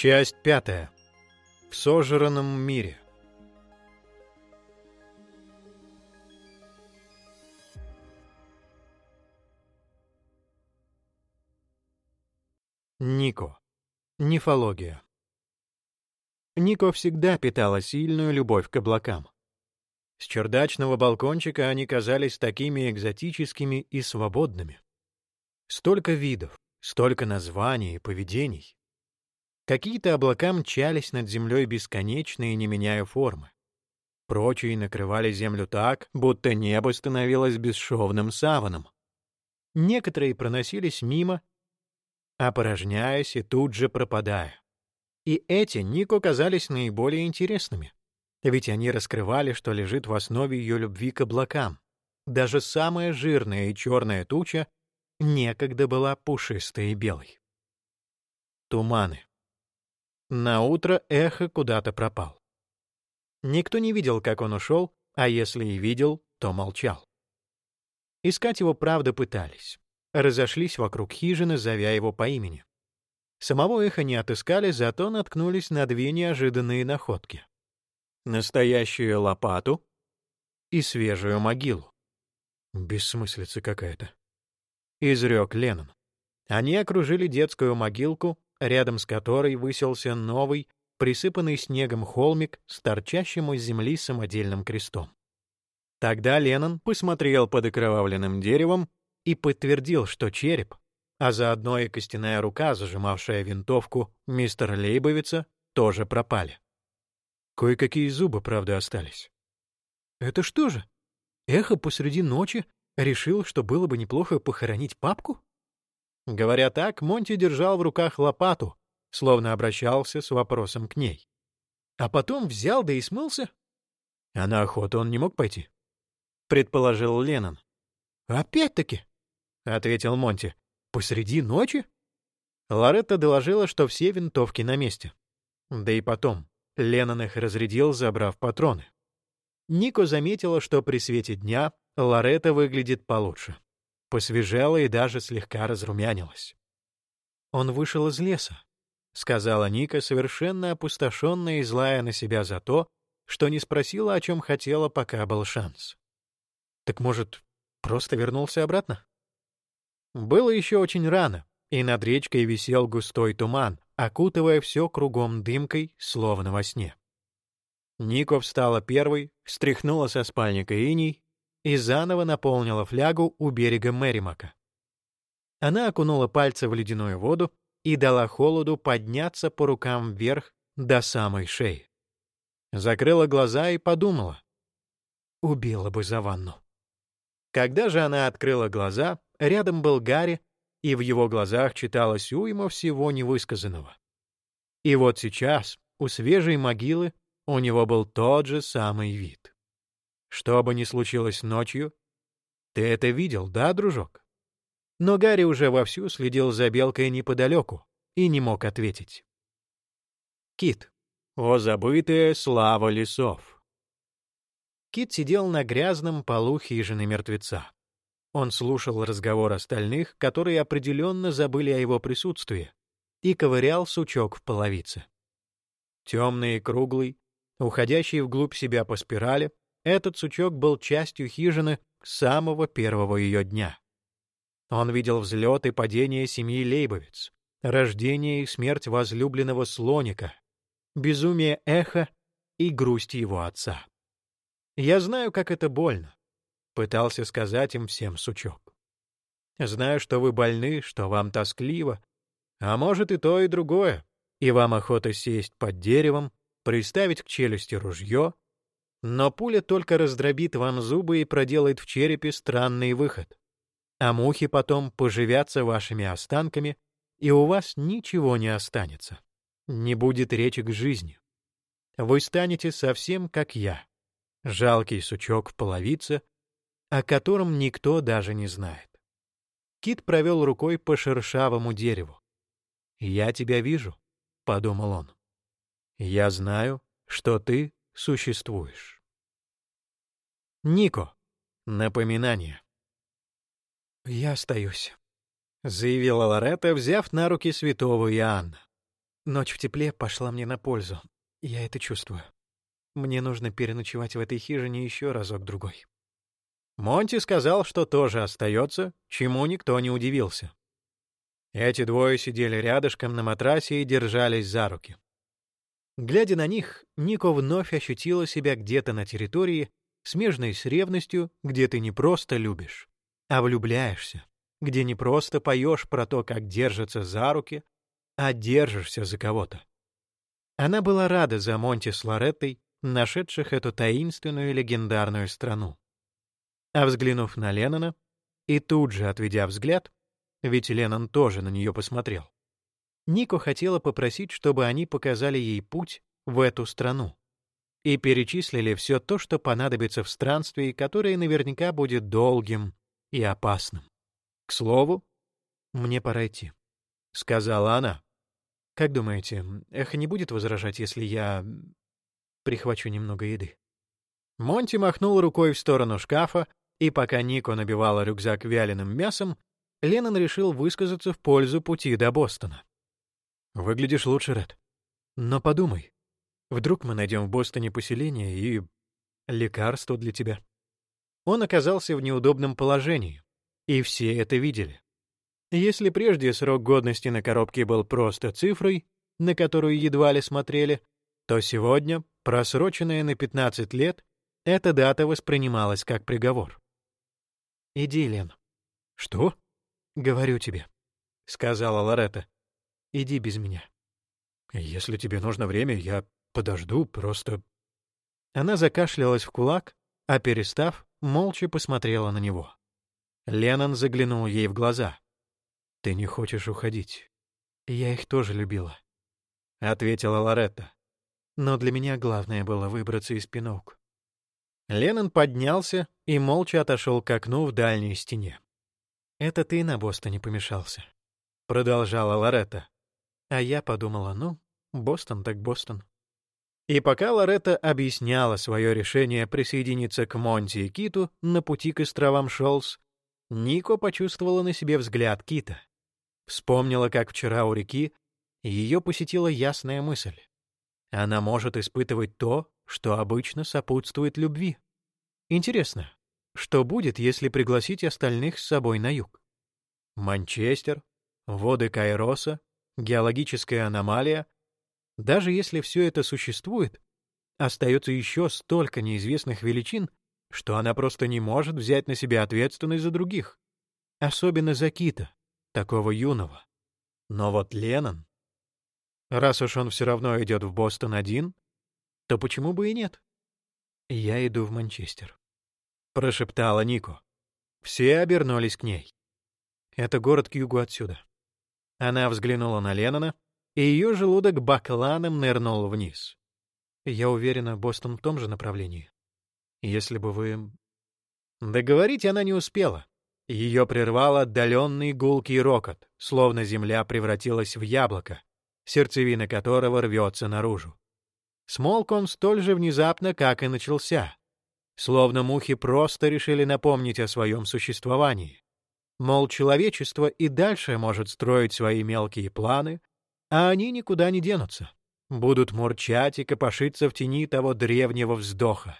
Часть пятая. В сожранном мире. Нико. Нефология. Нико всегда питала сильную любовь к облакам. С чердачного балкончика они казались такими экзотическими и свободными. Столько видов, столько названий и поведений. Какие-то облака мчались над землей бесконечно и не меняя формы. Прочие накрывали землю так, будто небо становилось бесшовным саваном. Некоторые проносились мимо, опорожняясь и тут же пропадая. И эти Нико казались наиболее интересными. Ведь они раскрывали, что лежит в основе ее любви к облакам. Даже самая жирная и черная туча некогда была пушистой и белой. Туманы. На утро эхо куда-то пропал. Никто не видел, как он ушел, а если и видел, то молчал. Искать его правда пытались. Разошлись вокруг хижины, зовя его по имени. Самого эха не отыскали, зато наткнулись на две неожиданные находки настоящую лопату и свежую могилу. Бессмыслица какая-то. Изрек Леннон. Они окружили детскую могилку, рядом с которой высился новый, присыпанный снегом холмик с торчащим из земли самодельным крестом. Тогда Леннон посмотрел под окровавленным деревом и подтвердил, что череп, а заодно и костяная рука, зажимавшая винтовку мистера Лейбовица, тоже пропали. Кое-какие зубы, правда, остались. Это что же? Эхо посреди ночи решил, что было бы неплохо похоронить папку? Говоря так, Монти держал в руках лопату, словно обращался с вопросом к ней. А потом взял да и смылся? А на охоту он не мог пойти? Предположил Леннон. Опять-таки, — ответил Монти, — посреди ночи? Лоретта доложила, что все винтовки на месте. Да и потом, Леннон их разрядил, забрав патроны. Нико заметила, что при свете дня Лоретта выглядит получше. Посвежела и даже слегка разрумянилась. «Он вышел из леса», — сказала Ника, совершенно опустошенная и злая на себя за то, что не спросила, о чем хотела, пока был шанс. «Так, может, просто вернулся обратно?» Было еще очень рано, и над речкой висел густой туман, окутывая все кругом дымкой, словно во сне. Нико встала первой, стряхнула со спальника иней и заново наполнила флягу у берега Мэримака. Она окунула пальцы в ледяную воду и дала холоду подняться по рукам вверх до самой шеи. Закрыла глаза и подумала. Убила бы за ванну. Когда же она открыла глаза, рядом был Гарри и в его глазах читалось уйма всего невысказанного. И вот сейчас, у свежей могилы, у него был тот же самый вид. Что бы ни случилось ночью, ты это видел, да, дружок? Но Гарри уже вовсю следил за белкой неподалеку и не мог ответить. Кит. О, забытая слава лесов. Кит сидел на грязном полу хижины мертвеца. Он слушал разговор остальных, которые определенно забыли о его присутствии, и ковырял сучок в половице. Темный и круглый, уходящий вглубь себя по спирали, этот сучок был частью хижины с самого первого ее дня. Он видел взлет и падение семьи Лейбовиц, рождение и смерть возлюбленного слоника, безумие эха и грусть его отца. Я знаю, как это больно Пытался сказать им всем сучок. Знаю, что вы больны, что вам тоскливо, а может и то, и другое, и вам охота сесть под деревом, приставить к челюсти ружье, но пуля только раздробит вам зубы и проделает в черепе странный выход. А мухи потом поживятся вашими останками, и у вас ничего не останется. Не будет речи к жизни. Вы станете совсем как я. Жалкий сучок в половице, о котором никто даже не знает. Кит провел рукой по шершавому дереву. «Я тебя вижу», — подумал он. «Я знаю, что ты существуешь». Нико. Напоминание. «Я остаюсь», — заявила Лоретта, взяв на руки святого Иоанна. Ночь в тепле пошла мне на пользу. Я это чувствую. Мне нужно переночевать в этой хижине еще разок-другой. Монти сказал, что тоже остается, чему никто не удивился. Эти двое сидели рядышком на матрасе и держались за руки. Глядя на них, Нико вновь ощутила себя где-то на территории, смежной с ревностью, где ты не просто любишь, а влюбляешься, где не просто поешь про то, как держатся за руки, а держишься за кого-то. Она была рада за Монти с Лореттой, нашедших эту таинственную легендарную страну. А взглянув на Леннона, и тут же отведя взгляд, ведь Леннон тоже на нее посмотрел, Нико хотела попросить, чтобы они показали ей путь в эту страну и перечислили все то, что понадобится в странстве, которое наверняка будет долгим и опасным. К слову, мне пора идти, — сказала она. Как думаете, Эхо не будет возражать, если я прихвачу немного еды? Монти махнул рукой в сторону шкафа, и пока Нико набивала рюкзак вяленым мясом, Леннон решил высказаться в пользу пути до Бостона. «Выглядишь лучше, Ред. Но подумай, вдруг мы найдем в Бостоне поселение и лекарство для тебя». Он оказался в неудобном положении, и все это видели. Если прежде срок годности на коробке был просто цифрой, на которую едва ли смотрели, то сегодня, просроченная на 15 лет, эта дата воспринималась как приговор. «Иди, Лен». «Что?» «Говорю тебе», — сказала Лоретта. «Иди без меня». «Если тебе нужно время, я подожду, просто...» Она закашлялась в кулак, а, перестав, молча посмотрела на него. Леннон заглянул ей в глаза. «Ты не хочешь уходить. Я их тоже любила», — ответила Лоретта. «Но для меня главное было выбраться из пинок». Леннон поднялся и молча отошел к окну в дальней стене. «Это ты на Бостоне помешался», — продолжала Лоретта. А я подумала, ну, Бостон так Бостон. И пока Лоретта объясняла свое решение присоединиться к Монти и Киту на пути к островам Шолс, Нико почувствовала на себе взгляд Кита. Вспомнила, как вчера у реки ее посетила ясная мысль. Она может испытывать то, что обычно сопутствует любви. Интересно, что будет, если пригласить остальных с собой на юг? Манчестер, воды Кайроса, геологическая аномалия. Даже если все это существует, остается еще столько неизвестных величин, что она просто не может взять на себя ответственность за других. Особенно за Кита такого юного. Но вот Леннон... Раз уж он все равно идет в Бостон один, то почему бы и нет? Я иду в Манчестер. Прошептала Нико. Все обернулись к ней. Это город к югу отсюда. Она взглянула на Леннона, и ее желудок бакланом нырнул вниз. Я уверена, Бостон в том же направлении. Если бы вы... Договорить она не успела. Ее прервал отдаленный гулкий рокот, словно земля превратилась в яблоко, сердцевина которого рвется наружу. Смолк он столь же внезапно, как и начался. Словно мухи просто решили напомнить о своем существовании. Мол, человечество и дальше может строить свои мелкие планы, а они никуда не денутся. Будут мурчать и копошиться в тени того древнего вздоха,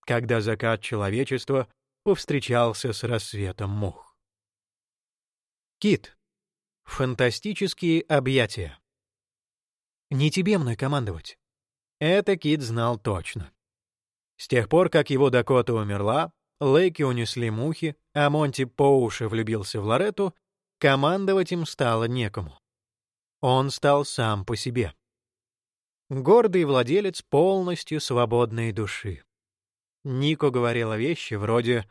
когда закат человечества повстречался с рассветом мух. Кит. Фантастические объятия. Не тебе мной командовать. Это Кит знал точно. С тех пор, как его Дакота умерла, Лейки унесли мухи, а Монти по уши влюбился в Лоретту, командовать им стало некому. Он стал сам по себе. Гордый владелец полностью свободной души. Нико говорила вещи вроде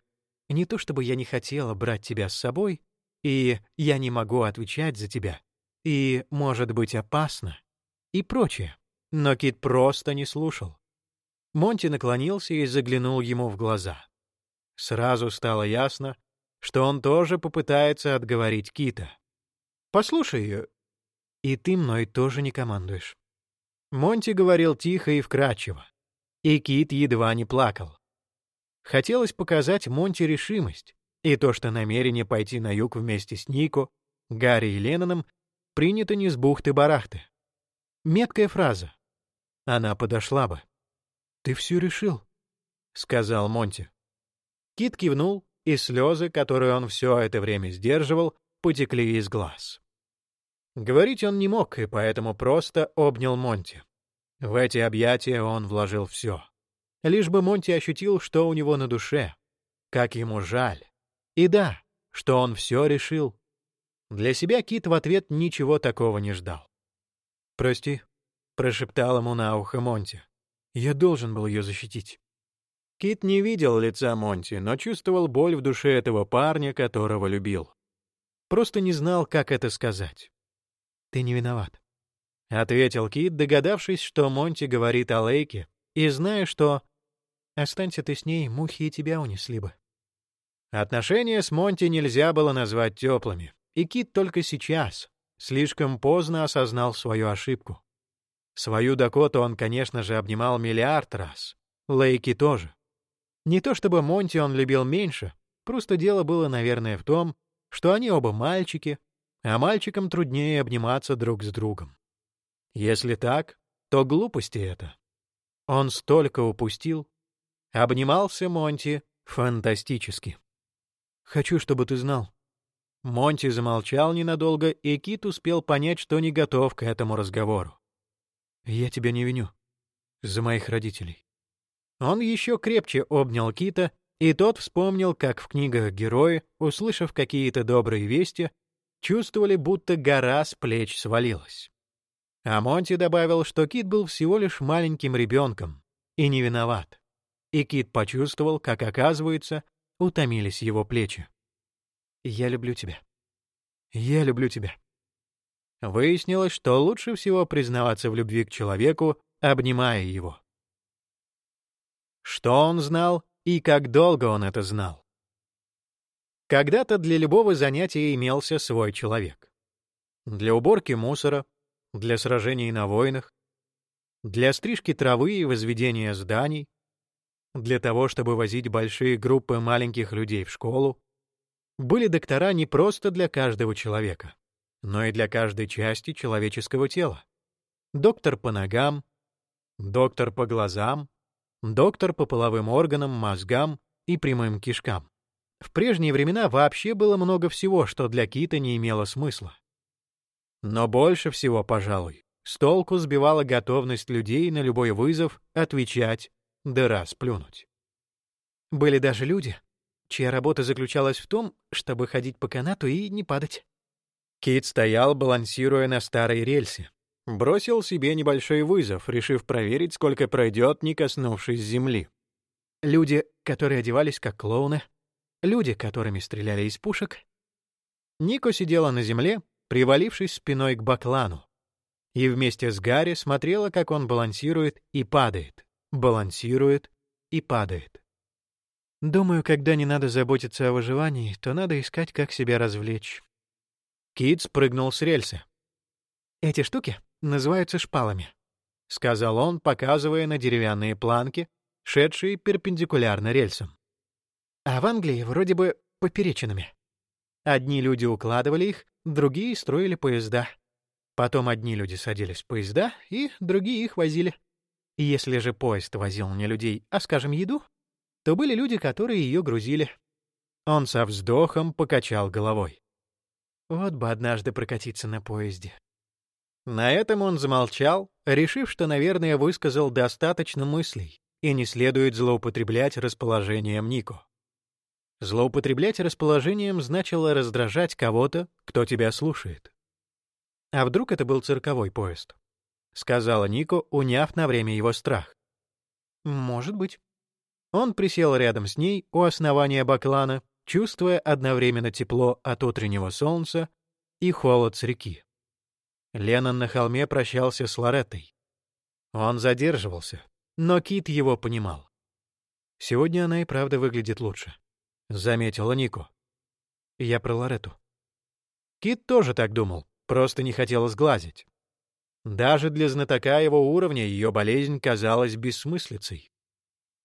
не то чтобы я не хотела брать тебя с собой, и я не могу отвечать за тебя, и может быть опасно, и прочее. Но Кит просто не слушал. Монти наклонился и заглянул ему в глаза. Сразу стало ясно, что он тоже попытается отговорить Кита. «Послушай, и ты мной тоже не командуешь». Монти говорил тихо и вкрадчиво, и Кит едва не плакал. Хотелось показать Монти решимость, и то, что намерение пойти на юг вместе с Нико, Гарри и Ленноном принято не с бухты-барахты. Меткая фраза. Она подошла бы. «Ты все решил», — сказал Монти. Кит кивнул, и слезы, которые он все это время сдерживал, потекли из глаз. Говорить он не мог, и поэтому просто обнял Монти. В эти объятия он вложил все. Лишь бы Монти ощутил, что у него на душе, как ему жаль. И да, что он все решил. Для себя Кит в ответ ничего такого не ждал. «Прости», — прошептал ему на ухо Монти. «Я должен был ее защитить». Кит не видел лица Монти, но чувствовал боль в душе этого парня, которого любил. Просто не знал, как это сказать. «Ты не виноват», — ответил Кит, догадавшись, что Монти говорит о Лейке, и зная, что «останься ты с ней, мухи и тебя унесли бы». Отношения с Монти нельзя было назвать теплыми, и Кит только сейчас, слишком поздно осознал свою ошибку. Свою Дакоту он, конечно же, обнимал миллиард раз. Лейки тоже. Не то чтобы Монти он любил меньше, просто дело было, наверное, в том, что они оба мальчики, а мальчикам труднее обниматься друг с другом. Если так, то глупости это. Он столько упустил. Обнимался Монти фантастически. «Хочу, чтобы ты знал». Монти замолчал ненадолго, и Кит успел понять, что не готов к этому разговору. «Я тебя не виню. За моих родителей. Он еще крепче обнял Кита, и тот вспомнил, как в книгах герои, услышав какие-то добрые вести, чувствовали, будто гора с плеч свалилась. А Монти добавил, что Кит был всего лишь маленьким ребенком и не виноват. И Кит почувствовал, как, оказывается, утомились его плечи. «Я люблю тебя. Я люблю тебя». Выяснилось, что лучше всего признаваться в любви к человеку, обнимая его. Что он знал и как долго он это знал? Когда-то для любого занятия имелся свой человек. Для уборки мусора, для сражений на войнах, для стрижки травы и возведения зданий, для того, чтобы возить большие группы маленьких людей в школу, были доктора не просто для каждого человека, но и для каждой части человеческого тела. Доктор по ногам, доктор по глазам, доктор по половым органам, мозгам и прямым кишкам. В прежние времена вообще было много всего, что для кита не имело смысла. Но больше всего, пожалуй, с толку сбивала готовность людей на любой вызов отвечать да раз плюнуть. Были даже люди, чья работа заключалась в том, чтобы ходить по канату и не падать. Кит стоял, балансируя на старой рельсе, Бросил себе небольшой вызов, решив проверить, сколько пройдет, не коснувшись земли. Люди, которые одевались как клоуны, люди, которыми стреляли из пушек. Нико сидела на земле, привалившись спиной к баклану, и вместе с Гарри смотрела, как он балансирует и падает, балансирует и падает. Думаю, когда не надо заботиться о выживании, то надо искать, как себя развлечь. Кит спрыгнул с рельсы. Эти штуки называются шпалами», — сказал он, показывая на деревянные планки, шедшие перпендикулярно рельсам. «А в Англии вроде бы поперечинами. Одни люди укладывали их, другие строили поезда. Потом одни люди садились в поезда, и другие их возили. Если же поезд возил не людей, а, скажем, еду, то были люди, которые ее грузили. Он со вздохом покачал головой. Вот бы однажды прокатиться на поезде. На этом он замолчал, решив, что, наверное, высказал достаточно мыслей, и не следует злоупотреблять расположением Нико. Злоупотреблять расположением значило раздражать кого-то, кто тебя слушает. «А вдруг это был цирковой поезд?» — сказала Нико, уняв на время его страх. «Может быть». Он присел рядом с ней у основания баклана, чувствуя одновременно тепло от утреннего солнца и холод с реки. Леннон на холме прощался с Лореттой. Он задерживался, но Кит его понимал. «Сегодня она и правда выглядит лучше», — заметила Нико. «Я про Лоретту». Кит тоже так думал, просто не хотел сглазить. Даже для знатока его уровня ее болезнь казалась бессмыслицей.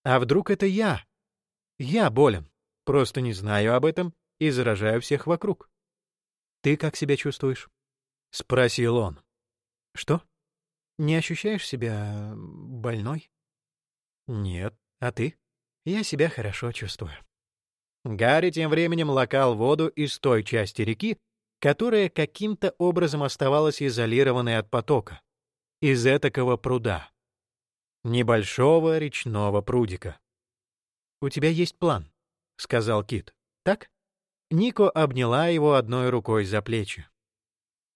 А вдруг это я? Я болен, просто не знаю об этом и заражаю всех вокруг. Ты как себя чувствуешь? — спросил он. «Что?» Не ощущаешь себя больной? Нет. А ты? Я себя хорошо чувствую. Гарри тем временем лакал воду из той части реки, которая каким-то образом оставалась изолированной от потока, из этакого пруда. Небольшого речного прудика. «У тебя есть план», — сказал Кит. «Так?» Нико обняла его одной рукой за плечи.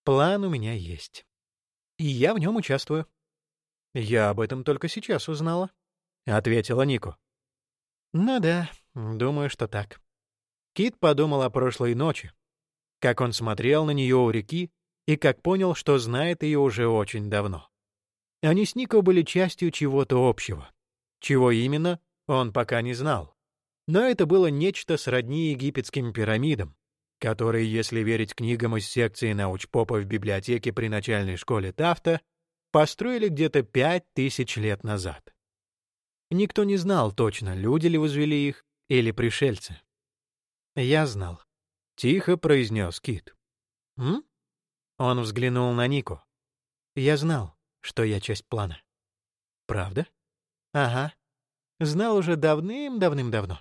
«План у меня есть. И я в нем участвую». «Я об этом только сейчас узнала», — ответила Нико. «Ну да, думаю, что так». Кит подумал о прошлой ночи, как он смотрел на нее у реки и как понял, что знает ее уже очень давно. Они с Нико были частью чего-то общего. Чего именно, он пока не знал. Но это было нечто сродни египетским пирамидам, которые, если верить книгам из секции научпопа в библиотеке при начальной школе Тафта, построили где-то пять тысяч лет назад. Никто не знал точно, люди ли возвели их или пришельцы. «Я знал», — тихо произнес Кит. «М?» Он взглянул на Нику. «Я знал, что я часть плана». «Правда?» «Ага. Знал уже давным-давным-давно».